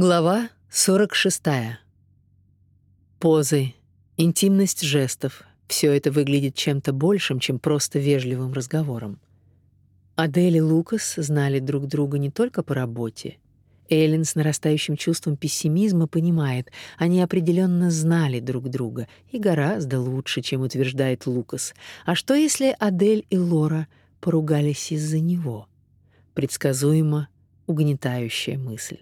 Глава 46. Позы, интимность жестов — все это выглядит чем-то большим, чем просто вежливым разговором. Адель и Лукас знали друг друга не только по работе. Эллен с нарастающим чувством пессимизма понимает, они определенно знали друг друга и гораздо лучше, чем утверждает Лукас. А что если Адель и Лора поругались из-за него? Предсказуемо угнетающая мысль.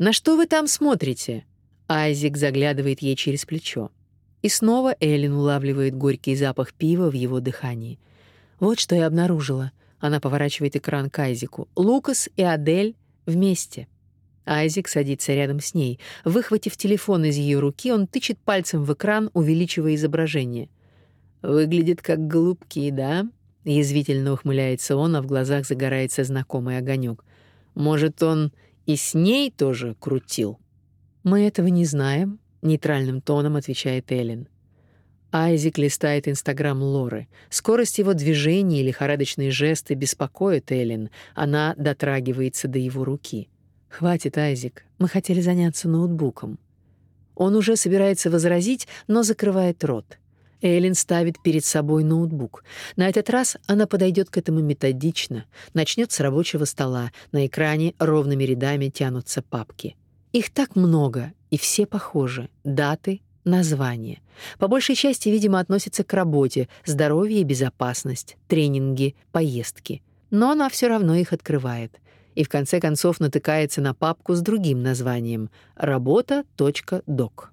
«На что вы там смотрите?» Айзек заглядывает ей через плечо. И снова Эллен улавливает горький запах пива в его дыхании. Вот что я обнаружила. Она поворачивает экран к Айзеку. Лукас и Адель вместе. Айзек садится рядом с ней. Выхватив телефон из ее руки, он тычет пальцем в экран, увеличивая изображение. «Выглядит как голубки, да?» Язвительно ухмыляется он, а в глазах загорается знакомый огонек. «Может, он и с ней тоже крутил. Мы этого не знаем, нейтральным тоном отвечает Эллен. Айзек листает Инстаграм Лоры. Скорость его движений и лихорадочные жесты беспокоят Эллен. Она дотрагивается до его руки. «Хватит, Айзек, мы хотели заняться ноутбуком». Он уже собирается возразить, но закрывает рот. Эллен ставит перед собой ноутбук. На этот раз она подойдет к этому методично, начнет с рабочего стола. На экране ровными рядами тянутся папки. Их так много, и все похожи. Даты, названия. По большей части, видимо, относятся к работе, здоровье и безопасность, тренинги, поездки. Но она все равно их открывает. И в конце концов натыкается на папку с другим названием «Работа.док».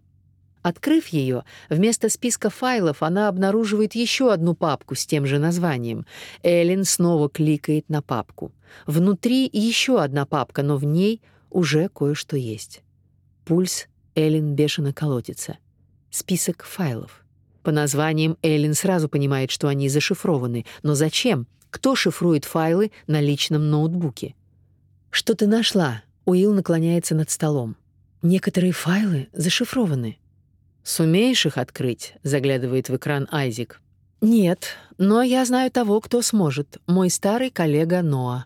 Открыв ее, вместо списка файлов она обнаруживает еще одну папку с тем же названием. Эллен снова кликает на папку. Внутри еще одна папка, но в ней уже кое-что есть. Пульс Эллен бешено колотится. Список файлов. По названиям Эллен сразу понимает, что они зашифрованы. Но зачем? Кто шифрует файлы на личном ноутбуке? «Что ты нашла?» Уилл наклоняется над столом. «Некоторые файлы зашифрованы». «Сумеешь их открыть?» — заглядывает в экран Айзик. «Нет, но я знаю того, кто сможет. Мой старый коллега Ноа».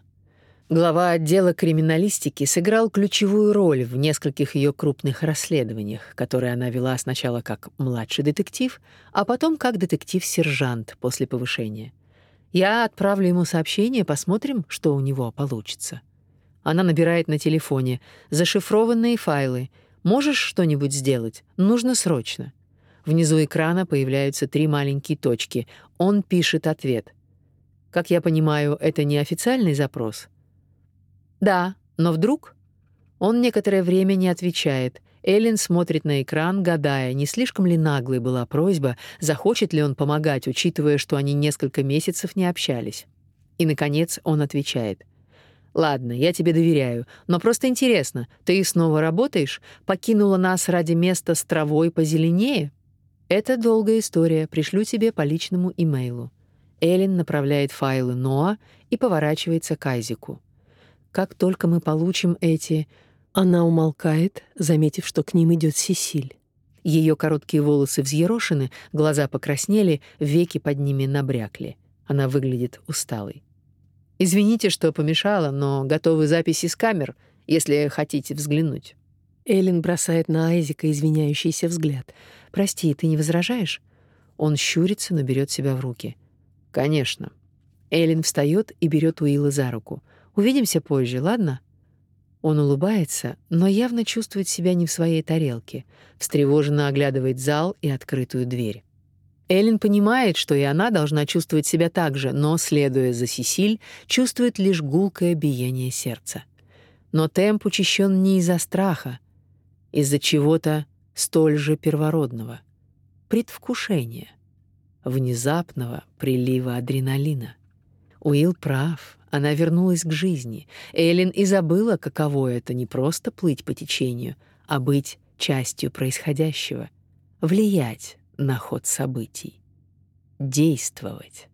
Глава отдела криминалистики сыграл ключевую роль в нескольких ее крупных расследованиях, которые она вела сначала как младший детектив, а потом как детектив-сержант после повышения. Я отправлю ему сообщение, посмотрим, что у него получится. Она набирает на телефоне зашифрованные файлы — Можешь что-нибудь сделать? Нужно срочно. Внизу экрана появляются три маленькие точки. Он пишет ответ. Как я понимаю, это не официальный запрос. Да, но вдруг он некоторое время не отвечает. Эллен смотрит на экран, гадая, не слишком ли наглой была просьба, захочет ли он помогать, учитывая, что они несколько месяцев не общались. И наконец он отвечает: Ладно, я тебе доверяю, но просто интересно, ты снова работаешь? Покинула нас ради места с травой позеленее? Это долгая история, пришлю тебе по личному имейлу. Эллен направляет файлы Ноа и поворачивается к Айзеку. Как только мы получим эти... Она умолкает, заметив, что к ним идет Сесиль. Ее короткие волосы взъерошены, глаза покраснели, веки под ними набрякли. Она выглядит усталой. Извините, что помешала, но готовы записи с камер, если хотите взглянуть. Эллен бросает на Айзека извиняющийся взгляд. Прости, ты не возражаешь? Он щурится, но берет себя в руки. Конечно. Эллен встает и берет Уилла за руку. Увидимся позже, ладно? Он улыбается, но явно чувствует себя не в своей тарелке. Встревоженно оглядывает зал и открытую дверь. Эллен понимает, что и она должна чувствовать себя так же, но, следуя за Сесиль, чувствует лишь гулкое биение сердца. Но темп учащен не из-за страха, из-за чего-то столь же первородного — предвкушения, внезапного прилива адреналина. Уилл прав, она вернулась к жизни. Эллен и забыла, каково это не просто плыть по течению, а быть частью происходящего, влиять на ход событий. Действовать.